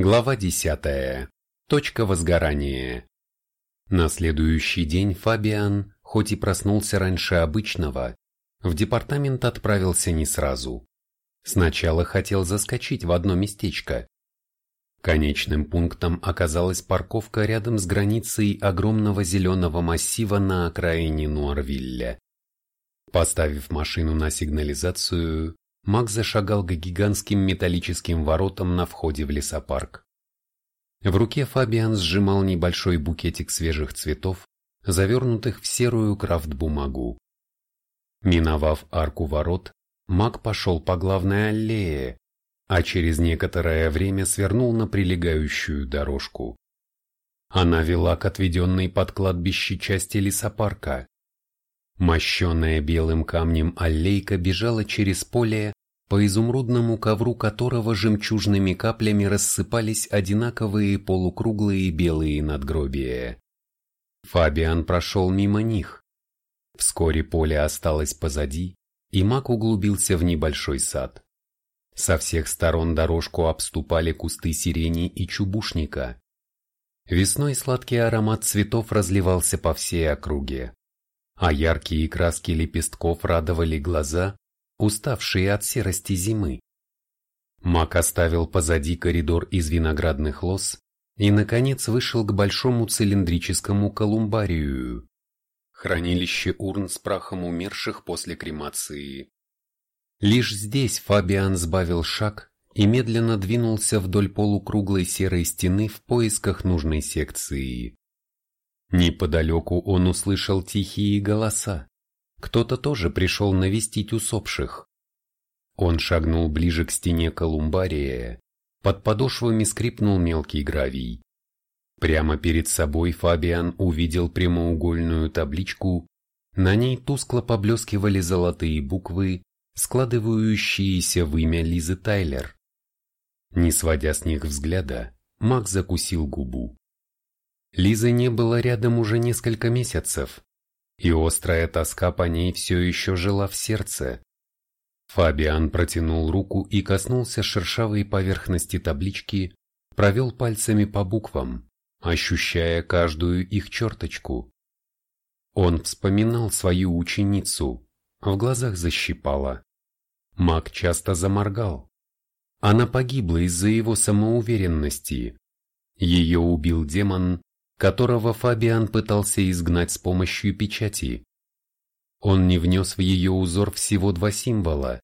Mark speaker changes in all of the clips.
Speaker 1: Глава 10. Точка возгорания. На следующий день Фабиан, хоть и проснулся раньше обычного, в департамент отправился не сразу. Сначала хотел заскочить в одно местечко. Конечным пунктом оказалась парковка рядом с границей огромного зеленого массива на окраине Нуарвилля. Поставив машину на сигнализацию, Мак зашагал к гигантским металлическим воротам на входе в лесопарк. В руке Фабиан сжимал небольшой букетик свежих цветов, завернутых в серую крафт-бумагу. Миновав арку ворот, Мак пошел по главной аллее, а через некоторое время свернул на прилегающую дорожку. Она вела к отведенной под кладбище части лесопарка. Мощенная белым камнем аллейка бежала через поле, по изумрудному ковру которого жемчужными каплями рассыпались одинаковые полукруглые белые надгробия. Фабиан прошел мимо них. Вскоре поле осталось позади, и маг углубился в небольшой сад. Со всех сторон дорожку обступали кусты сирени и чубушника. Весной сладкий аромат цветов разливался по всей округе, а яркие краски лепестков радовали глаза уставшие от серости зимы. Мак оставил позади коридор из виноградных лоз и, наконец, вышел к большому цилиндрическому колумбарию, хранилище урн с прахом умерших после кремации. Лишь здесь Фабиан сбавил шаг и медленно двинулся вдоль полукруглой серой стены в поисках нужной секции. Неподалеку он услышал тихие голоса. Кто-то тоже пришел навестить усопших. Он шагнул ближе к стене колумбария, под подошвами скрипнул мелкий гравий. Прямо перед собой Фабиан увидел прямоугольную табличку, на ней тускло поблескивали золотые буквы, складывающиеся в имя Лизы Тайлер. Не сводя с них взгляда, Мак закусил губу. Лизы не было рядом уже несколько месяцев, и острая тоска по ней все еще жила в сердце. Фабиан протянул руку и коснулся шершавой поверхности таблички, провел пальцами по буквам, ощущая каждую их черточку. Он вспоминал свою ученицу, в глазах защипало. Маг часто заморгал. Она погибла из-за его самоуверенности. Ее убил демон, которого Фабиан пытался изгнать с помощью печати. Он не внес в ее узор всего два символа.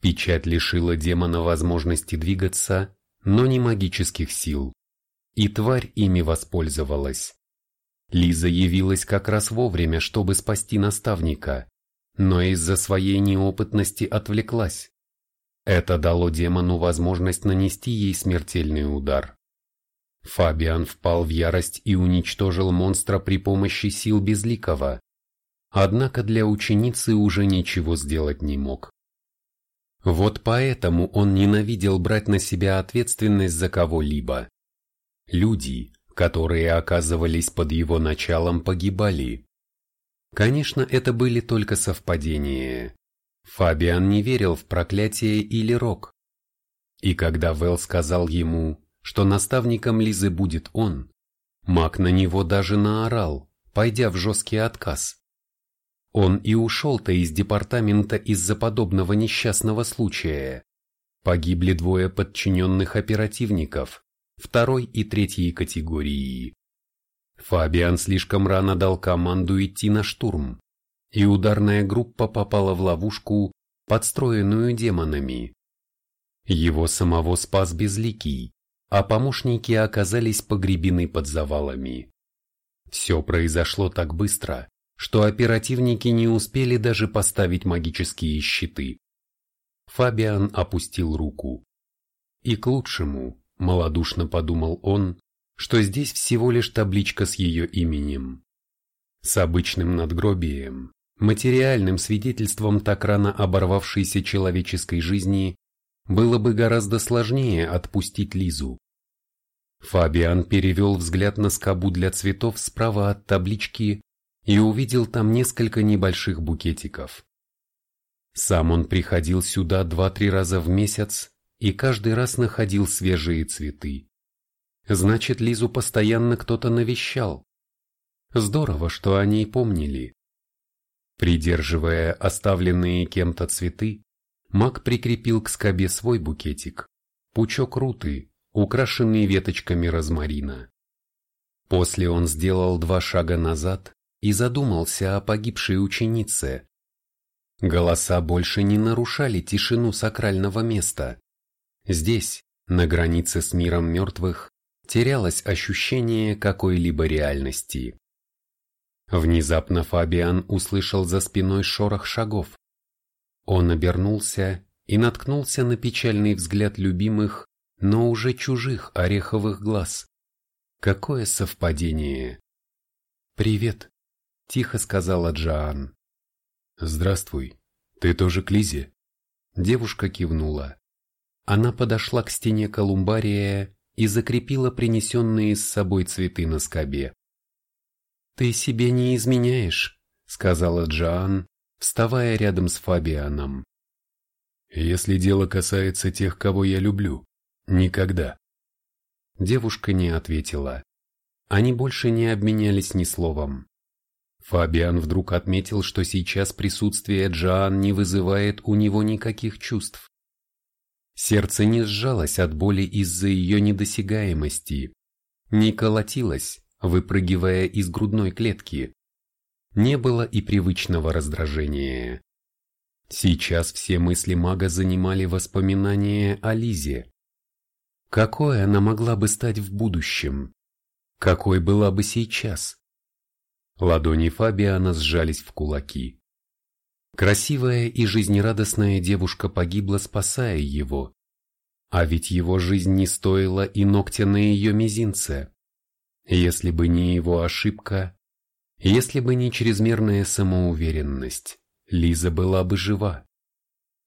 Speaker 1: Печать лишила демона возможности двигаться, но не магических сил. И тварь ими воспользовалась. Лиза явилась как раз вовремя, чтобы спасти наставника, но из-за своей неопытности отвлеклась. Это дало демону возможность нанести ей смертельный удар. Фабиан впал в ярость и уничтожил монстра при помощи сил Безликого. Однако для ученицы уже ничего сделать не мог. Вот поэтому он ненавидел брать на себя ответственность за кого-либо. Люди, которые оказывались под его началом, погибали. Конечно, это были только совпадения. Фабиан не верил в проклятие или рок. И когда Вэл сказал ему что наставником Лизы будет он, маг на него даже наорал, пойдя в жесткий отказ. Он и ушел-то из департамента из-за подобного несчастного случая. Погибли двое подчиненных оперативников, второй и третьей категории. Фабиан слишком рано дал команду идти на штурм, и ударная группа попала в ловушку, подстроенную демонами. Его самого спас Безликий, а помощники оказались погребены под завалами. Все произошло так быстро, что оперативники не успели даже поставить магические щиты. Фабиан опустил руку. И к лучшему, малодушно подумал он, что здесь всего лишь табличка с ее именем. С обычным надгробием, материальным свидетельством так рано оборвавшейся человеческой жизни, было бы гораздо сложнее отпустить Лизу. Фабиан перевел взгляд на скобу для цветов справа от таблички и увидел там несколько небольших букетиков. Сам он приходил сюда два-три раза в месяц, и каждый раз находил свежие цветы. Значит, Лизу постоянно кто-то навещал. Здорово, что о ней помнили. Придерживая оставленные кем-то цветы, Мак прикрепил к скобе свой букетик, пучок руты, украшенный веточками розмарина. После он сделал два шага назад и задумался о погибшей ученице. Голоса больше не нарушали тишину сакрального места. Здесь, на границе с миром мертвых, терялось ощущение какой-либо реальности. Внезапно Фабиан услышал за спиной шорох шагов. Он обернулся и наткнулся на печальный взгляд любимых, но уже чужих ореховых глаз. Какое совпадение! «Привет», — тихо сказала Джоан. «Здравствуй. Ты тоже к Лизе?» Девушка кивнула. Она подошла к стене колумбария и закрепила принесенные с собой цветы на скобе. «Ты себе не изменяешь», — сказала Джоан, вставая рядом с Фабианом. «Если дело касается тех, кого я люблю, никогда». Девушка не ответила. Они больше не обменялись ни словом. Фабиан вдруг отметил, что сейчас присутствие Джоан не вызывает у него никаких чувств. Сердце не сжалось от боли из-за ее недосягаемости, не колотилось, выпрыгивая из грудной клетки. Не было и привычного раздражения. Сейчас все мысли мага занимали воспоминания о Лизе. Какой она могла бы стать в будущем? Какой была бы сейчас? Ладони Фабиана сжались в кулаки. Красивая и жизнерадостная девушка погибла, спасая его. А ведь его жизнь не стоила и ногтя на ее мизинце. Если бы не его ошибка, если бы не чрезмерная самоуверенность, Лиза была бы жива.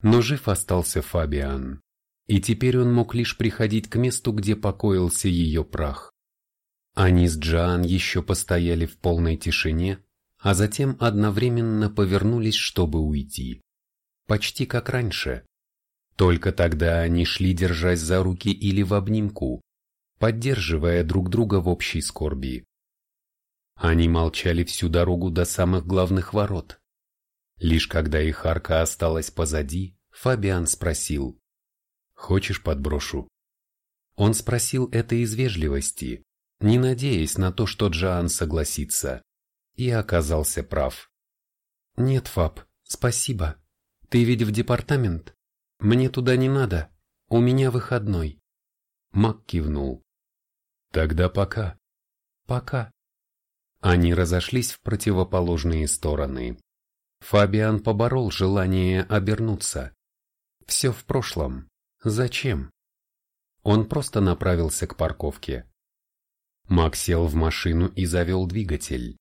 Speaker 1: Но жив остался Фабиан, и теперь он мог лишь приходить к месту, где покоился ее прах. Они с Джоан еще постояли в полной тишине, а затем одновременно повернулись, чтобы уйти. Почти как раньше. Только тогда они шли, держась за руки или в обнимку, поддерживая друг друга в общей скорби. Они молчали всю дорогу до самых главных ворот. Лишь когда их арка осталась позади, Фабиан спросил, «Хочешь подброшу?» Он спросил это из вежливости, не надеясь на то, что Джоан согласится, и оказался прав. «Нет, Фаб, спасибо. Ты ведь в департамент? Мне туда не надо, у меня выходной». Мак кивнул. Тогда пока. Пока. Они разошлись в противоположные стороны. Фабиан поборол желание обернуться. Все в прошлом. Зачем? Он просто направился к парковке. Мак сел в машину и завел двигатель.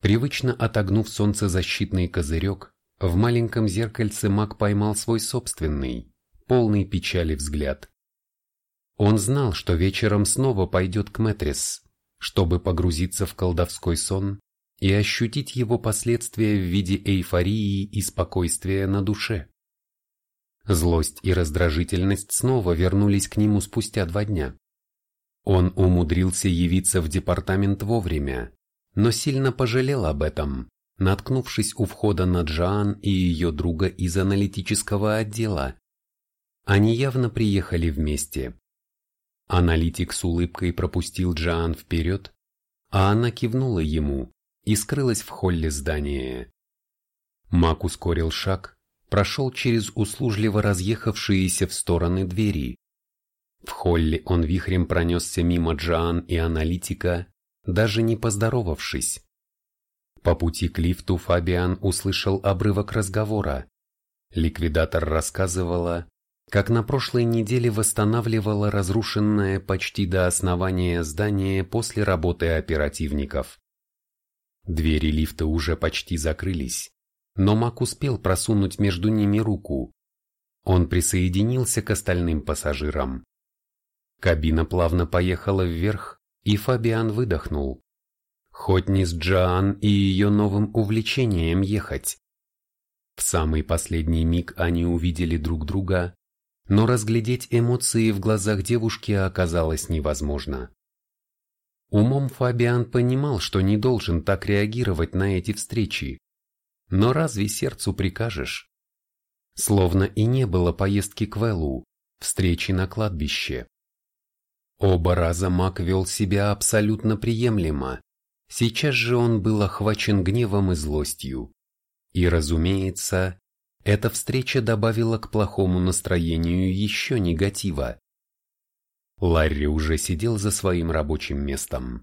Speaker 1: Привычно отогнув солнцезащитный козырек, в маленьком зеркальце Мак поймал свой собственный, полный печали взгляд. Он знал, что вечером снова пойдет к Мэтрис, чтобы погрузиться в колдовской сон и ощутить его последствия в виде эйфории и спокойствия на душе. Злость и раздражительность снова вернулись к нему спустя два дня. Он умудрился явиться в департамент вовремя, но сильно пожалел об этом, наткнувшись у входа на Джоан и ее друга из аналитического отдела. Они явно приехали вместе. Аналитик с улыбкой пропустил Джоан вперед, а она кивнула ему и скрылась в холле здания. Мак ускорил шаг, прошел через услужливо разъехавшиеся в стороны двери. В холле он вихрем пронесся мимо Джоан и аналитика, даже не поздоровавшись. По пути к лифту Фабиан услышал обрывок разговора. Ликвидатор рассказывала, как на прошлой неделе восстанавливала разрушенное почти до основания здание после работы оперативников. Двери лифта уже почти закрылись, но Мак успел просунуть между ними руку. Он присоединился к остальным пассажирам. Кабина плавно поехала вверх, и Фабиан выдохнул. Хоть не с Джоан и ее новым увлечением ехать. В самый последний миг они увидели друг друга, но разглядеть эмоции в глазах девушки оказалось невозможно. Умом Фабиан понимал, что не должен так реагировать на эти встречи, но разве сердцу прикажешь? Словно и не было поездки к Веллу, встречи на кладбище. Оба раза Мак вел себя абсолютно приемлемо, сейчас же он был охвачен гневом и злостью. И, разумеется, эта встреча добавила к плохому настроению еще негатива. Ларри уже сидел за своим рабочим местом.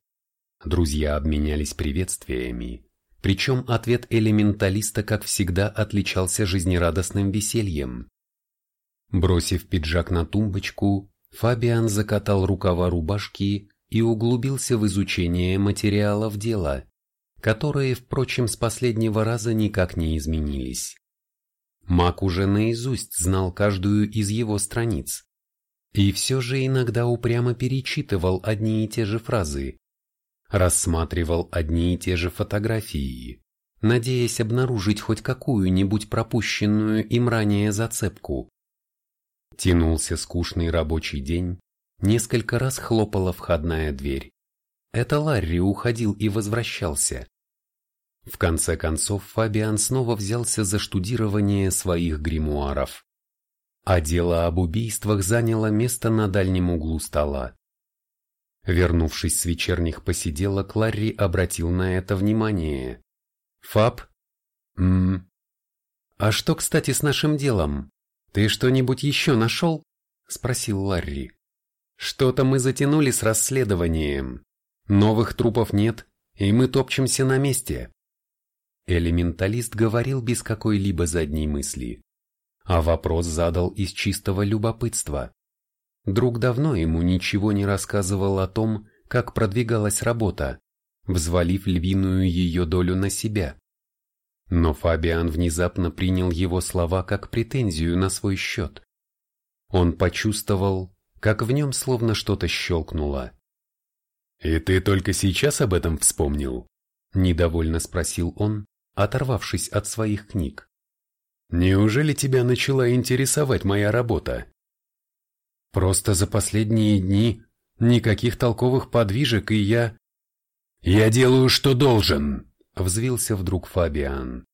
Speaker 1: Друзья обменялись приветствиями, причем ответ элементалиста, как всегда, отличался жизнерадостным весельем. Бросив пиджак на тумбочку, Фабиан закатал рукава рубашки и углубился в изучение материалов дела, которые, впрочем, с последнего раза никак не изменились. Мак уже наизусть знал каждую из его страниц, и все же иногда упрямо перечитывал одни и те же фразы, рассматривал одни и те же фотографии, надеясь обнаружить хоть какую-нибудь пропущенную им ранее зацепку. Тянулся скучный рабочий день, несколько раз хлопала входная дверь. Это Ларри уходил и возвращался. В конце концов Фабиан снова взялся за штудирование своих гримуаров а дело об убийствах заняло место на дальнем углу стола. Вернувшись с вечерних посиделок, Ларри обратил на это внимание. «Фаб? Ммм. А что, кстати, с нашим делом? Ты что-нибудь еще нашел?» – спросил Ларри. «Что-то мы затянули с расследованием. Новых трупов нет, и мы топчемся на месте». Элементалист говорил без какой-либо задней мысли а вопрос задал из чистого любопытства. Друг давно ему ничего не рассказывал о том, как продвигалась работа, взвалив львиную ее долю на себя. Но Фабиан внезапно принял его слова как претензию на свой счет. Он почувствовал, как в нем словно что-то щелкнуло. «И ты только сейчас об этом вспомнил?» – недовольно спросил он, оторвавшись от своих книг. Неужели тебя начала интересовать моя работа? Просто за последние дни никаких толковых подвижек, и я... Я делаю, что должен, взвился вдруг Фабиан.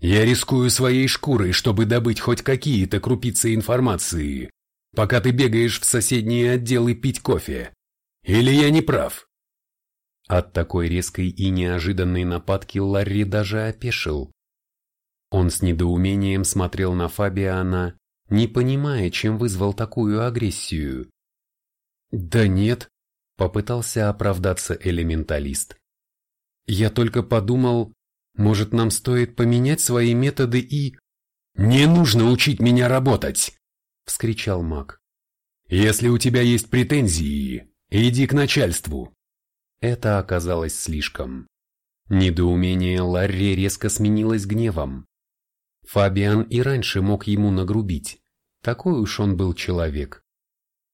Speaker 1: Я рискую своей шкурой, чтобы добыть хоть какие-то крупицы информации, пока ты бегаешь в соседние отделы пить кофе. Или я не прав? От такой резкой и неожиданной нападки Ларри даже опешил. Он с недоумением смотрел на Фабиана, не понимая, чем вызвал такую агрессию. «Да нет», — попытался оправдаться элементалист. «Я только подумал, может, нам стоит поменять свои методы и...» «Не нужно учить меня работать!» — вскричал маг. «Если у тебя есть претензии, иди к начальству!» Это оказалось слишком. Недоумение Ларри резко сменилось гневом. Фабиан и раньше мог ему нагрубить. Такой уж он был человек.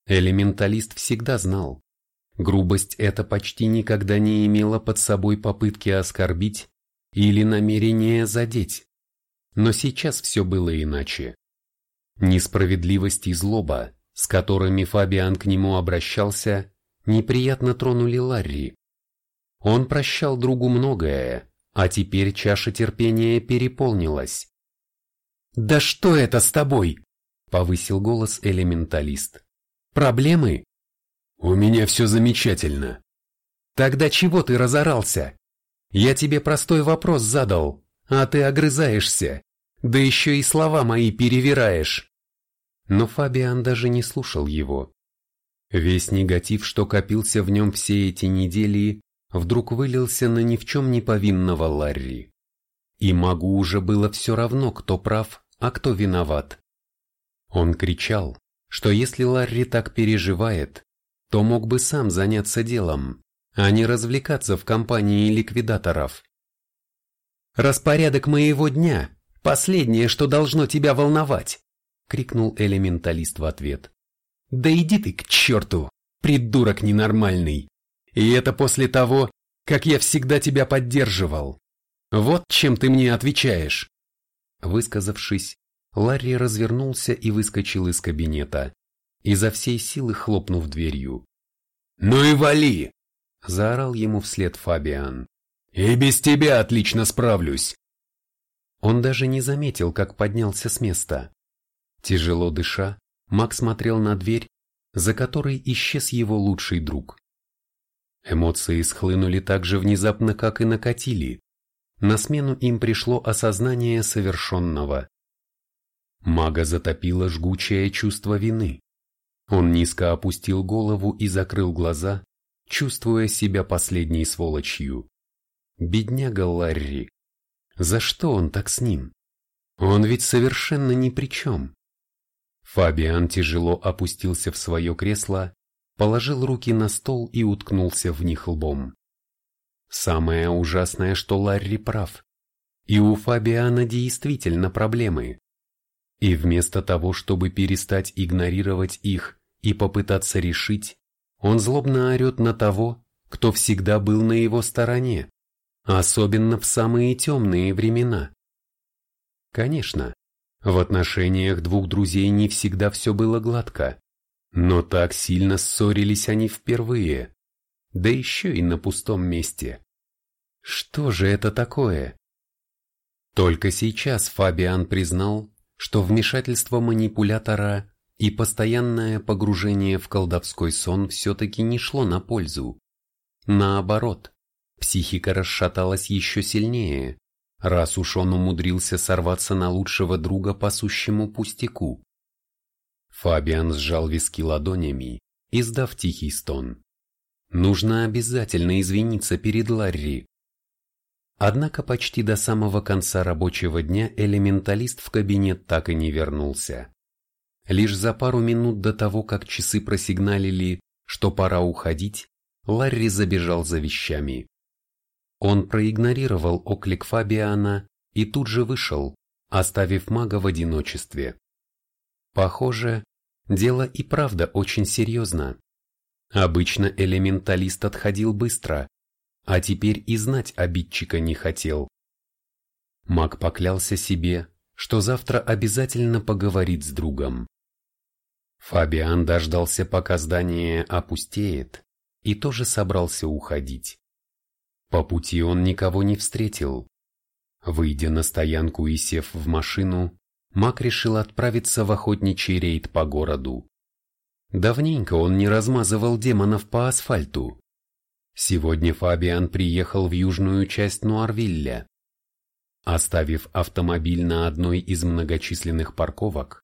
Speaker 1: Элементалист всегда знал. Грубость эта почти никогда не имела под собой попытки оскорбить или намерения задеть. Но сейчас все было иначе. Несправедливость и злоба, с которыми Фабиан к нему обращался, неприятно тронули Ларри. Он прощал другу многое, а теперь чаша терпения переполнилась. «Да что это с тобой?» – повысил голос элементалист. «Проблемы?» «У меня все замечательно». «Тогда чего ты разорался? Я тебе простой вопрос задал, а ты огрызаешься, да еще и слова мои перевираешь». Но Фабиан даже не слушал его. Весь негатив, что копился в нем все эти недели, вдруг вылился на ни в чем не повинного Ларри. И магу уже было все равно, кто прав, а кто виноват. Он кричал, что если Ларри так переживает, то мог бы сам заняться делом, а не развлекаться в компании ликвидаторов. «Распорядок моего дня – последнее, что должно тебя волновать!» – крикнул элементалист в ответ. «Да иди ты к черту, придурок ненормальный! И это после того, как я всегда тебя поддерживал. Вот чем ты мне отвечаешь. Высказавшись, Ларри развернулся и выскочил из кабинета, изо всей силы хлопнув дверью. «Ну и вали!» – заорал ему вслед Фабиан. «И без тебя отлично справлюсь!» Он даже не заметил, как поднялся с места. Тяжело дыша, Мак смотрел на дверь, за которой исчез его лучший друг. Эмоции схлынули так же внезапно, как и накатили. На смену им пришло осознание совершенного. Мага затопило жгучее чувство вины. Он низко опустил голову и закрыл глаза, чувствуя себя последней сволочью. Бедняга Ларри. За что он так с ним? Он ведь совершенно ни при чем. Фабиан тяжело опустился в свое кресло, положил руки на стол и уткнулся в них лбом. Самое ужасное, что Ларри прав. И у Фабиана действительно проблемы. И вместо того, чтобы перестать игнорировать их и попытаться решить, он злобно орет на того, кто всегда был на его стороне, особенно в самые темные времена. Конечно, в отношениях двух друзей не всегда все было гладко, но так сильно ссорились они впервые, да еще и на пустом месте. Что же это такое? Только сейчас Фабиан признал, что вмешательство манипулятора и постоянное погружение в колдовской сон все-таки не шло на пользу. Наоборот, психика расшаталась еще сильнее, раз уж он умудрился сорваться на лучшего друга по сущему пустяку. Фабиан сжал виски ладонями, издав тихий стон. Нужно обязательно извиниться перед Ларри, Однако почти до самого конца рабочего дня элементалист в кабинет так и не вернулся. Лишь за пару минут до того, как часы просигналили, что пора уходить, Ларри забежал за вещами. Он проигнорировал оклик Фабиана и тут же вышел, оставив мага в одиночестве. Похоже, дело и правда очень серьезно. Обычно элементалист отходил быстро, а теперь и знать обидчика не хотел. Маг поклялся себе, что завтра обязательно поговорит с другом. Фабиан дождался, пока здание опустеет, и тоже собрался уходить. По пути он никого не встретил. Выйдя на стоянку и сев в машину, Мак решил отправиться в охотничий рейд по городу. Давненько он не размазывал демонов по асфальту. Сегодня Фабиан приехал в южную часть Нуарвилля. Оставив автомобиль на одной из многочисленных парковок,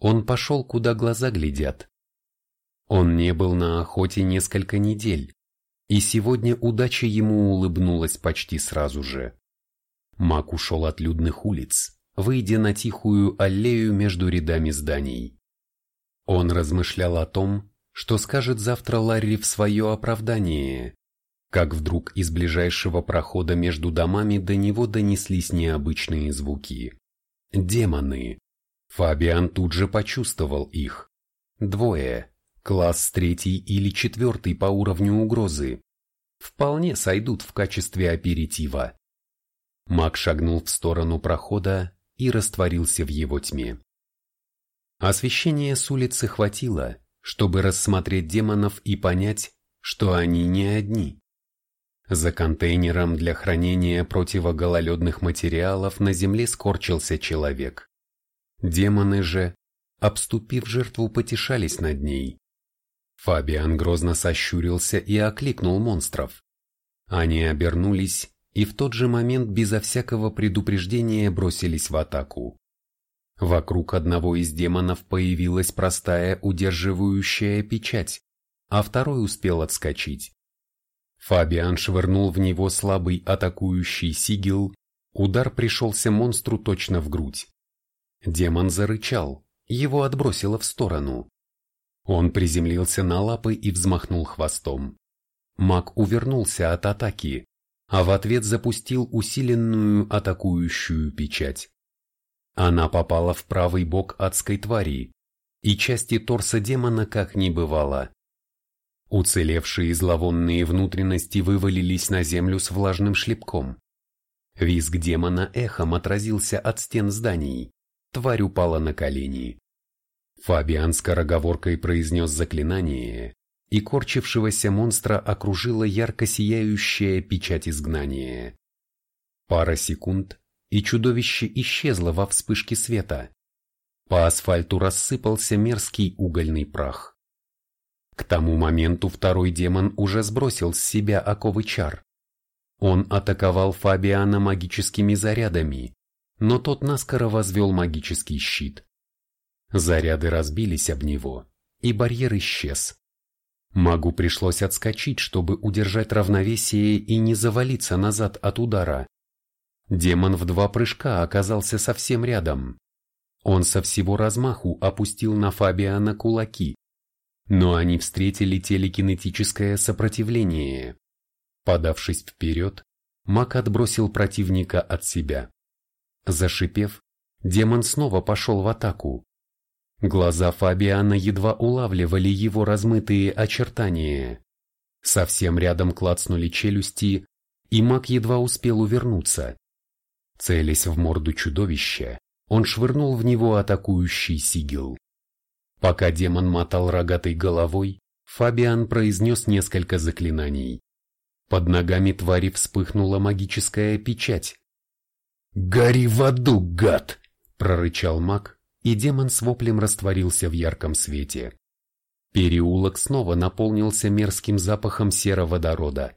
Speaker 1: он пошел, куда глаза глядят. Он не был на охоте несколько недель, и сегодня удача ему улыбнулась почти сразу же. Мак ушел от людных улиц, выйдя на тихую аллею между рядами зданий. Он размышлял о том, что скажет завтра Ларри в свое оправдание, как вдруг из ближайшего прохода между домами до него донеслись необычные звуки. Демоны. Фабиан тут же почувствовал их. Двое. Класс третий или четвертый по уровню угрозы. Вполне сойдут в качестве аперитива. Маг шагнул в сторону прохода и растворился в его тьме. Освещения с улицы хватило, чтобы рассмотреть демонов и понять, что они не одни. За контейнером для хранения противогололедных материалов на земле скорчился человек. Демоны же, обступив жертву, потешались над ней. Фабиан грозно сощурился и окликнул монстров. Они обернулись и в тот же момент безо всякого предупреждения бросились в атаку. Вокруг одного из демонов появилась простая удерживающая печать, а второй успел отскочить. Фабиан швырнул в него слабый атакующий сигил, удар пришелся монстру точно в грудь. Демон зарычал, его отбросило в сторону. Он приземлился на лапы и взмахнул хвостом. Маг увернулся от атаки, а в ответ запустил усиленную атакующую печать. Она попала в правый бок адской твари, и части торса демона как не бывало. Уцелевшие зловонные внутренности вывалились на землю с влажным шлепком. Визг демона эхом отразился от стен зданий. тварь упала на колени. Фабиан скороговоркой произнес заклинание, и корчившегося монстра окружила ярко сияющая печать изгнания. Пара секунд, и чудовище исчезло во вспышке света. По асфальту рассыпался мерзкий угольный прах. К тому моменту второй демон уже сбросил с себя оковы чар. Он атаковал Фабиана магическими зарядами, но тот наскоро возвел магический щит. Заряды разбились об него, и барьер исчез. Магу пришлось отскочить, чтобы удержать равновесие и не завалиться назад от удара. Демон в два прыжка оказался совсем рядом. Он со всего размаху опустил на Фабиана кулаки, но они встретили телекинетическое сопротивление. Подавшись вперед, маг отбросил противника от себя. Зашипев, демон снова пошел в атаку. Глаза Фабиана едва улавливали его размытые очертания. Совсем рядом клацнули челюсти, и маг едва успел увернуться. Целясь в морду чудовища, он швырнул в него атакующий сигил. Пока демон мотал рогатой головой, Фабиан произнес несколько заклинаний. Под ногами твари вспыхнула магическая печать. «Гори в аду, гад!» – прорычал маг, и демон с воплем растворился в ярком свете. Переулок снова наполнился мерзким запахом сероводорода.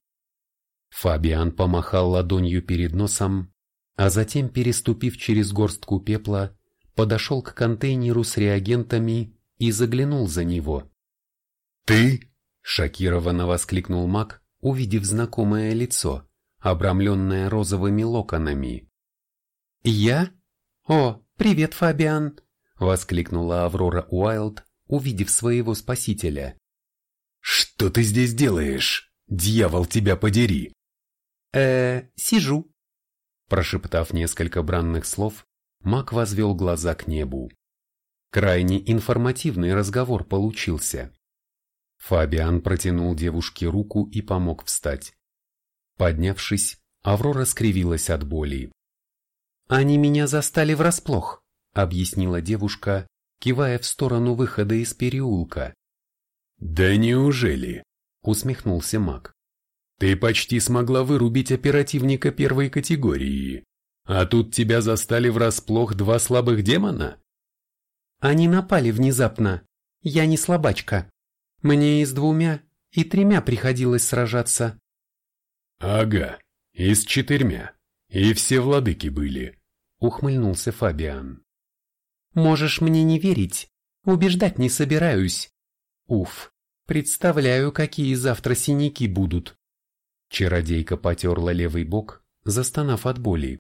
Speaker 1: Фабиан помахал ладонью перед носом, а затем, переступив через горстку пепла, подошел к контейнеру с реагентами и заглянул за него. «Ты?» – шокированно воскликнул маг, увидев знакомое лицо, обрамленное розовыми локонами. «Я? О, привет, Фабиан!» – воскликнула Аврора Уайлд, увидев своего спасителя.
Speaker 2: «Что ты здесь делаешь? Дьявол тебя подери!»
Speaker 1: «Э, сижу», Прошептав несколько бранных слов, Мак возвел глаза к небу. Крайне информативный разговор получился. Фабиан протянул девушке руку и помог встать. Поднявшись, Аврора скривилась от боли. «Они меня застали врасплох», — объяснила девушка, кивая в сторону выхода из переулка.
Speaker 2: «Да неужели?» — усмехнулся Мак. Ты почти смогла вырубить оперативника первой категории, а тут тебя застали врасплох два слабых демона?
Speaker 1: Они напали внезапно. Я не слабачка. Мне и с двумя, и тремя приходилось сражаться.
Speaker 2: Ага, и с четырьмя. И все владыки были, ухмыльнулся Фабиан.
Speaker 1: Можешь мне не верить, убеждать не собираюсь. Уф, представляю, какие завтра синяки будут. Чародейка потерла левый бок, застонав от боли.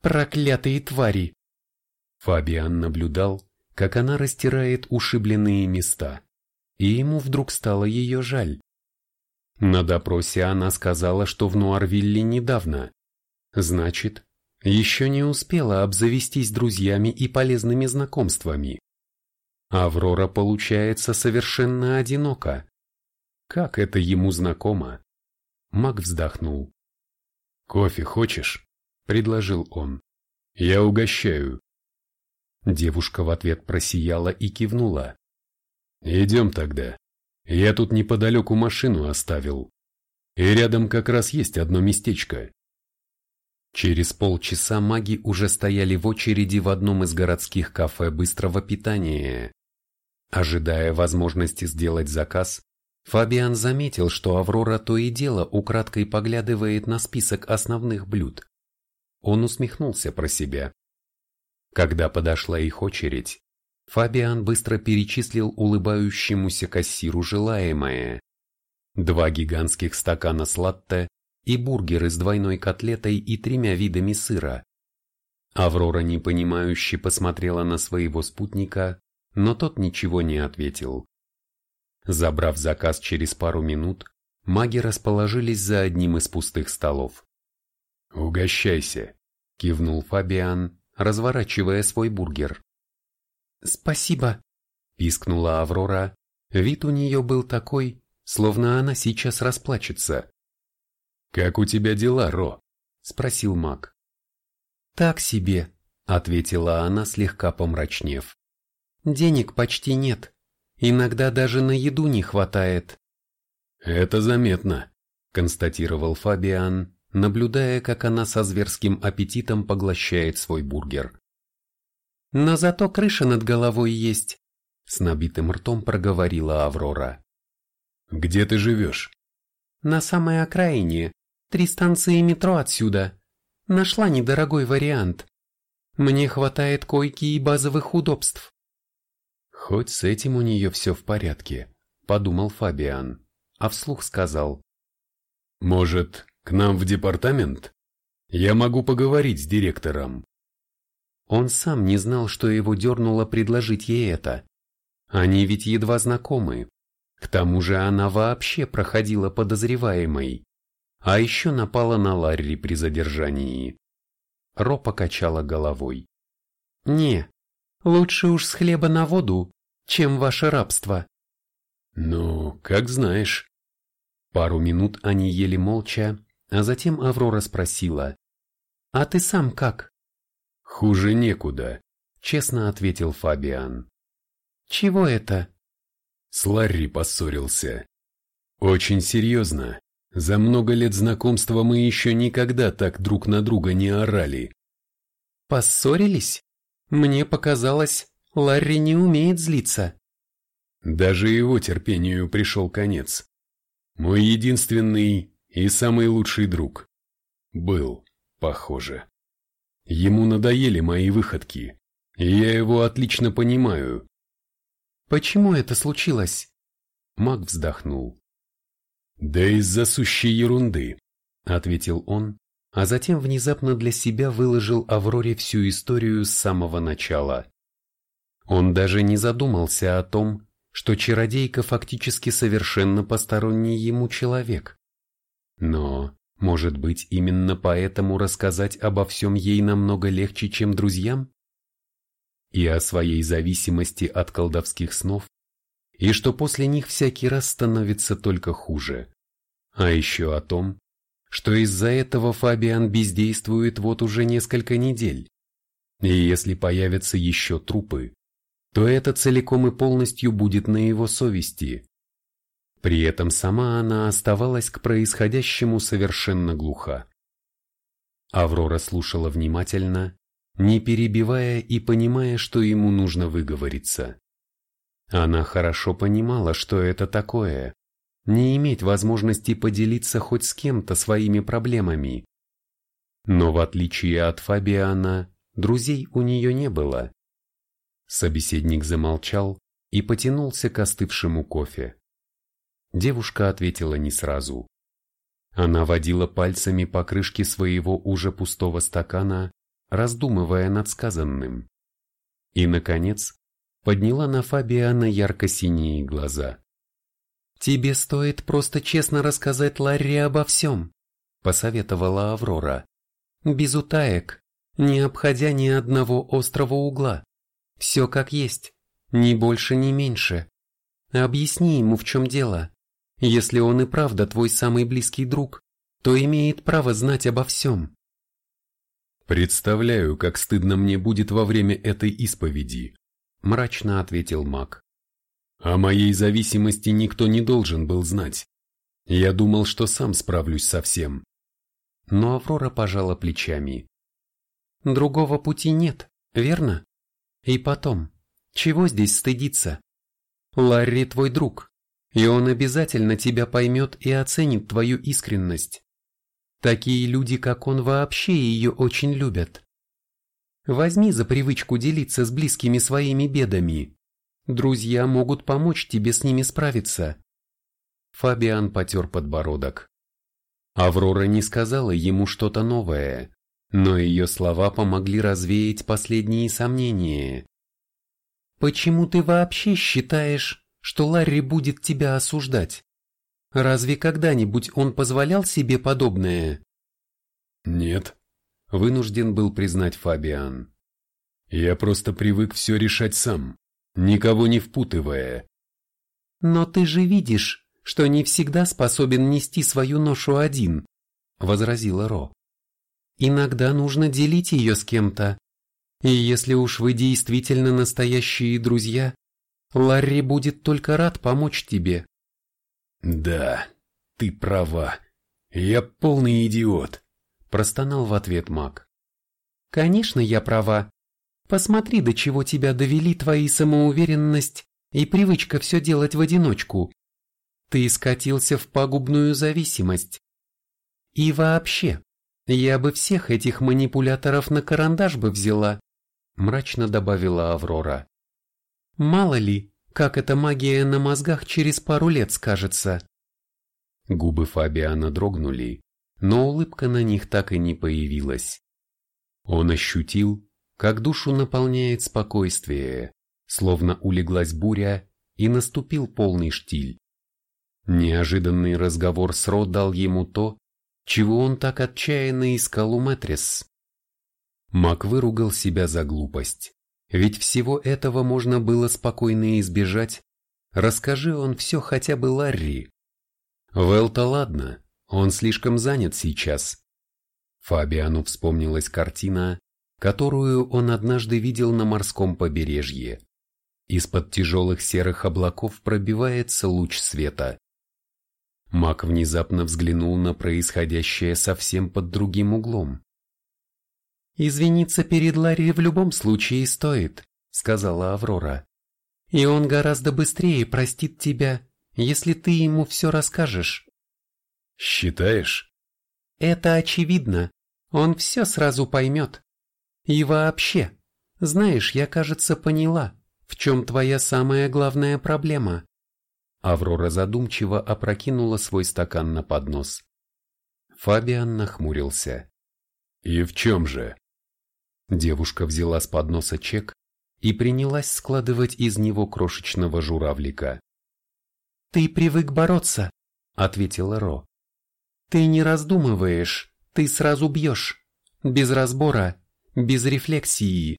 Speaker 1: «Проклятые твари!» Фабиан наблюдал, как она растирает ушибленные места, и ему вдруг стало ее жаль. На допросе она сказала, что в Нуарвилле недавно. Значит, еще не успела обзавестись друзьями и полезными знакомствами. Аврора, получается, совершенно одинока. Как это ему знакомо? Мак вздохнул.
Speaker 2: «Кофе хочешь?» – предложил он. «Я угощаю».
Speaker 1: Девушка в ответ просияла и кивнула.
Speaker 2: «Идем тогда. Я тут неподалеку машину оставил. И рядом как раз есть одно местечко».
Speaker 1: Через полчаса маги уже стояли в очереди в одном из городских кафе быстрого питания. Ожидая возможности сделать заказ, Фабиан заметил, что Аврора то и дело украдкой поглядывает на список основных блюд. Он усмехнулся про себя. Когда подошла их очередь, Фабиан быстро перечислил улыбающемуся кассиру желаемое. Два гигантских стакана с латте и бургеры с двойной котлетой и тремя видами сыра. Аврора непонимающе посмотрела на своего спутника, но тот ничего не ответил. Забрав заказ через пару минут, маги расположились за одним из пустых столов.
Speaker 2: «Угощайся», — кивнул Фабиан, разворачивая свой бургер.
Speaker 1: «Спасибо», — пискнула Аврора. Вид у нее был такой, словно она сейчас расплачется.
Speaker 2: «Как у тебя дела, Ро?»
Speaker 1: — спросил маг. «Так себе», — ответила она, слегка помрачнев. Денег почти нет. Иногда даже на еду не хватает.
Speaker 2: Это заметно,
Speaker 1: констатировал Фабиан, наблюдая, как она со зверским аппетитом поглощает свой бургер. Но зато крыша над головой есть, с набитым ртом проговорила Аврора.
Speaker 2: Где ты живешь?
Speaker 1: На самой окраине, три станции метро отсюда. Нашла недорогой вариант. Мне хватает койки и базовых удобств.
Speaker 2: Хоть с этим у нее все в порядке, подумал Фабиан, а вслух сказал. Может, к нам в департамент? Я могу поговорить с директором.
Speaker 1: Он сам не знал, что его дернуло предложить ей это. Они ведь едва знакомы. К тому же она вообще проходила подозреваемой. А еще напала на Ларри при задержании. Ро покачала головой. «Не, лучше уж с хлеба на воду, чем ваше рабство».
Speaker 2: «Ну, как знаешь».
Speaker 1: Пару минут они ели молча, а затем Аврора спросила. «А ты сам как?»
Speaker 2: «Хуже некуда», —
Speaker 1: честно ответил Фабиан. «Чего это?»
Speaker 2: С Ларри поссорился. «Очень серьезно. За много лет знакомства мы еще никогда так друг на друга не орали.
Speaker 1: Поссорились? Мне показалось, Ларри не умеет злиться.
Speaker 2: Даже его терпению пришел конец. Мой единственный и самый лучший друг. Был, похоже. Ему надоели мои выходки, и я его отлично понимаю.
Speaker 1: Почему это случилось? Маг вздохнул.
Speaker 2: «Да из-за сущей ерунды», — ответил он,
Speaker 1: а затем внезапно для себя выложил Авроре всю историю с самого начала. Он даже не задумался о том, что чародейка фактически совершенно посторонний ему человек. Но, может быть, именно поэтому рассказать обо всем ей намного легче, чем друзьям? И о своей зависимости от колдовских снов, и что после них всякий раз становится только хуже. А еще о том, что из-за этого Фабиан бездействует вот уже несколько недель. И если появятся еще трупы, то это целиком и полностью будет на его совести. При этом сама она оставалась к происходящему совершенно глуха. Аврора слушала внимательно, не перебивая и понимая, что ему нужно выговориться. Она хорошо понимала, что это такое, не иметь возможности поделиться хоть с кем-то своими проблемами. Но в отличие от Фабиана, друзей у нее не было. Собеседник замолчал и потянулся к остывшему кофе. Девушка ответила не сразу. Она водила пальцами по крышке своего уже пустого стакана, раздумывая над сказанным. И, наконец, подняла на Фабиана ярко-синие глаза. «Тебе стоит просто честно рассказать Ларри обо всем», — посоветовала Аврора. «Без утаек, не обходя ни одного острого угла. Все как есть, ни больше, ни меньше. Объясни ему, в чем дело. Если он и правда твой самый близкий друг, то имеет право знать обо всем».
Speaker 2: «Представляю, как стыдно мне будет во время этой исповеди», – мрачно ответил маг. О моей зависимости никто не должен был знать. Я думал, что сам справлюсь со всем.
Speaker 1: Но Аврора пожала плечами. Другого пути нет, верно? И потом, чего здесь стыдиться? Ларри твой друг, и он обязательно тебя поймет и оценит твою искренность. Такие люди, как он, вообще ее очень любят. Возьми за привычку делиться с близкими своими бедами. Друзья могут помочь тебе с ними справиться. Фабиан потер подбородок. Аврора не сказала ему что-то новое, но ее слова помогли развеять последние сомнения. «Почему ты вообще считаешь, что Ларри будет тебя осуждать? Разве когда-нибудь он позволял себе подобное?»
Speaker 2: «Нет», — вынужден был признать Фабиан. «Я просто привык все решать сам никого не впутывая.
Speaker 1: «Но ты же видишь, что не всегда способен нести свою ношу один», — возразила Ро. «Иногда нужно делить ее с кем-то. И если уж вы действительно настоящие друзья, Ларри будет только рад помочь тебе.
Speaker 2: Да, ты права. Я полный идиот, простонал в ответ Мак.
Speaker 1: Конечно, я права. Посмотри, до чего тебя довели твои самоуверенность и привычка все делать в одиночку. Ты скатился в пагубную зависимость. И вообще, я бы всех этих манипуляторов на карандаш бы взяла, мрачно добавила Аврора. Мало ли, как эта магия на мозгах через пару лет скажется. Губы Фабиана дрогнули, но улыбка на них так и не появилась. Он ощутил, как душу наполняет спокойствие, словно улеглась буря и наступил полный штиль. Неожиданный разговор с Ро дал ему то, чего он так отчаянно искал у Мэтрис. Мак выругал себя за глупость, ведь всего этого можно было спокойно избежать, расскажи он все хотя бы Ларри. Вэл-то ладно, он слишком занят сейчас. Фабиану вспомнилась картина, которую он однажды видел на морском побережье. Из-под тяжелых серых облаков пробивается луч света. Мак внезапно взглянул на происходящее совсем под другим углом. «Извиниться перед Ларри в любом случае стоит», — сказала Аврора. «И он гораздо быстрее простит тебя, если ты ему все расскажешь».
Speaker 2: «Считаешь?»
Speaker 1: «Это очевидно. Он все сразу поймет. И вообще, знаешь, я, кажется, поняла, в чем твоя самая главная проблема». Аврора задумчиво опрокинула свой стакан на поднос. Фабиан нахмурился.
Speaker 2: «И в чем же?»
Speaker 1: Девушка взяла с подноса чек и принялась складывать из него крошечного журавлика. «Ты привык бороться», — ответила Ро. «Ты не раздумываешь, ты сразу бьешь, без разбора, без рефлексии.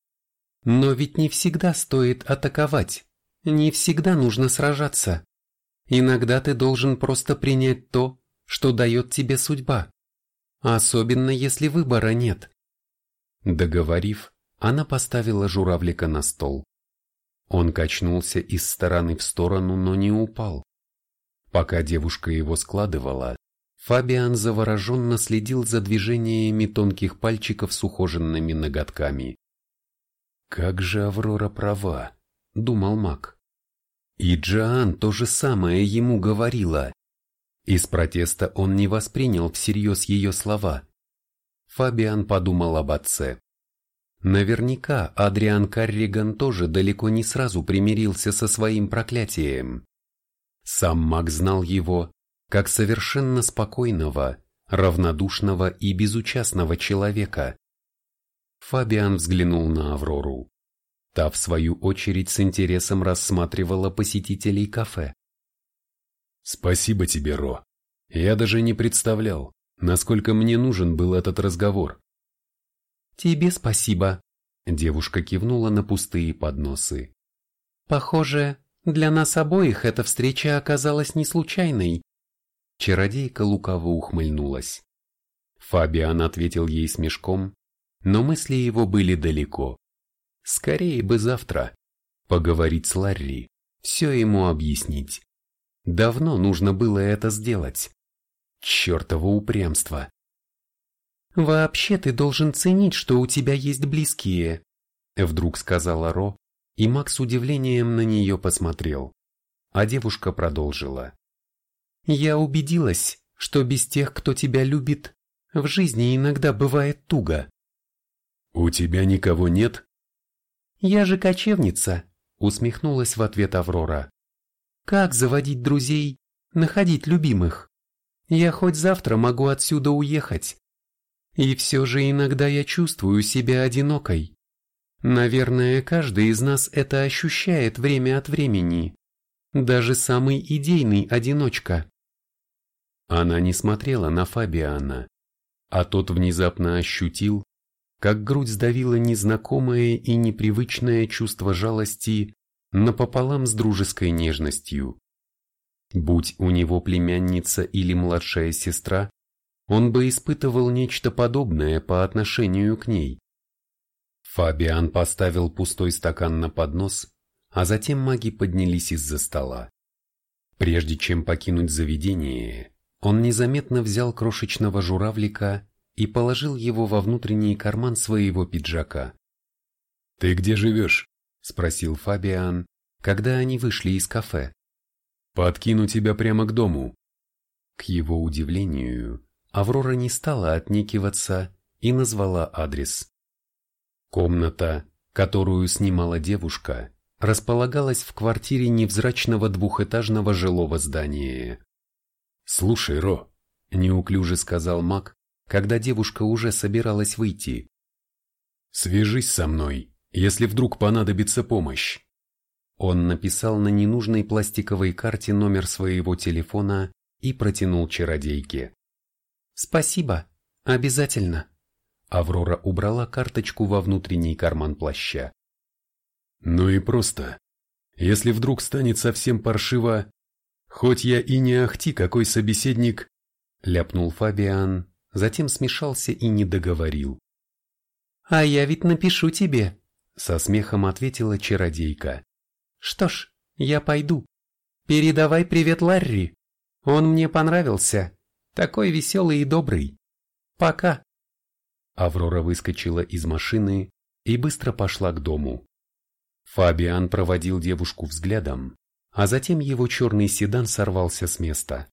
Speaker 1: Но ведь не всегда стоит атаковать, не всегда нужно сражаться. Иногда ты должен просто принять то, что дает тебе судьба. Особенно если выбора нет. Договорив, она поставила журавлика на стол. Он качнулся из стороны в сторону, но не упал. Пока девушка его складывала, Фабиан завороженно следил за движениями тонких пальчиков с ухоженными ноготками. «Как же Аврора права», — думал маг. И Джоан то же самое ему говорила. Из протеста он не воспринял всерьез ее слова. Фабиан подумал об отце. Наверняка Адриан Карриган тоже далеко не сразу примирился со своим проклятием. Сам маг знал его как совершенно спокойного, равнодушного и безучастного человека. Фабиан взглянул на Аврору. Та, в свою очередь, с интересом рассматривала посетителей кафе.
Speaker 2: «Спасибо тебе, Ро. Я даже не представлял, насколько мне нужен был этот разговор».
Speaker 1: «Тебе спасибо», — девушка кивнула на пустые подносы. «Похоже, для нас обоих эта встреча оказалась не случайной». Чародейка лукаво ухмыльнулась. Фабиан ответил ей смешком, но мысли его были далеко. Скорее бы завтра. Поговорить с Ларри, все ему объяснить. Давно нужно было это сделать. Чертово упрямство. «Вообще ты должен ценить, что у тебя есть близкие», вдруг сказала Ро, и Макс с удивлением на нее посмотрел. А девушка продолжила. «Я убедилась, что без тех, кто тебя любит, в жизни иногда бывает туго».
Speaker 2: «У тебя никого нет?»
Speaker 1: «Я же кочевница», — усмехнулась в ответ Аврора. «Как заводить друзей, находить любимых? Я хоть завтра могу отсюда уехать. И все же иногда я чувствую себя одинокой. Наверное, каждый из нас это ощущает время от времени. Даже самый идейный одиночка». Она не смотрела на Фабиана, а тот внезапно ощутил, как грудь сдавила незнакомое и непривычное чувство жалости напополам с дружеской нежностью. Будь у него племянница или младшая сестра, он бы испытывал нечто подобное по отношению к ней. Фабиан поставил пустой стакан на поднос, а затем маги поднялись из-за стола. Прежде чем покинуть заведение, он незаметно взял крошечного журавлика и положил его во внутренний карман своего пиджака.
Speaker 2: «Ты где живешь?»
Speaker 1: – спросил Фабиан, когда они вышли из кафе.
Speaker 2: «Подкину тебя прямо к дому».
Speaker 1: К его удивлению, Аврора не стала отнекиваться и назвала адрес. Комната, которую снимала девушка, располагалась в квартире невзрачного двухэтажного жилого здания.
Speaker 2: «Слушай, Ро», – неуклюже сказал Мак, когда девушка уже собиралась выйти. «Свяжись со мной, если вдруг понадобится помощь».
Speaker 1: Он написал на ненужной пластиковой карте номер своего телефона и протянул чародейке. «Спасибо, обязательно». Аврора убрала карточку во внутренний карман плаща.
Speaker 2: «Ну и просто. Если вдруг станет совсем паршиво, хоть я и не ахти какой собеседник»,
Speaker 1: ляпнул Фабиан, затем смешался и не договорил. «А я ведь напишу тебе», со смехом ответила чародейка. Что ж, я пойду. Передавай привет Ларри. Он мне понравился. Такой веселый и добрый. Пока. Аврора выскочила из машины и быстро пошла к дому. Фабиан проводил девушку взглядом, а затем его черный седан сорвался с места.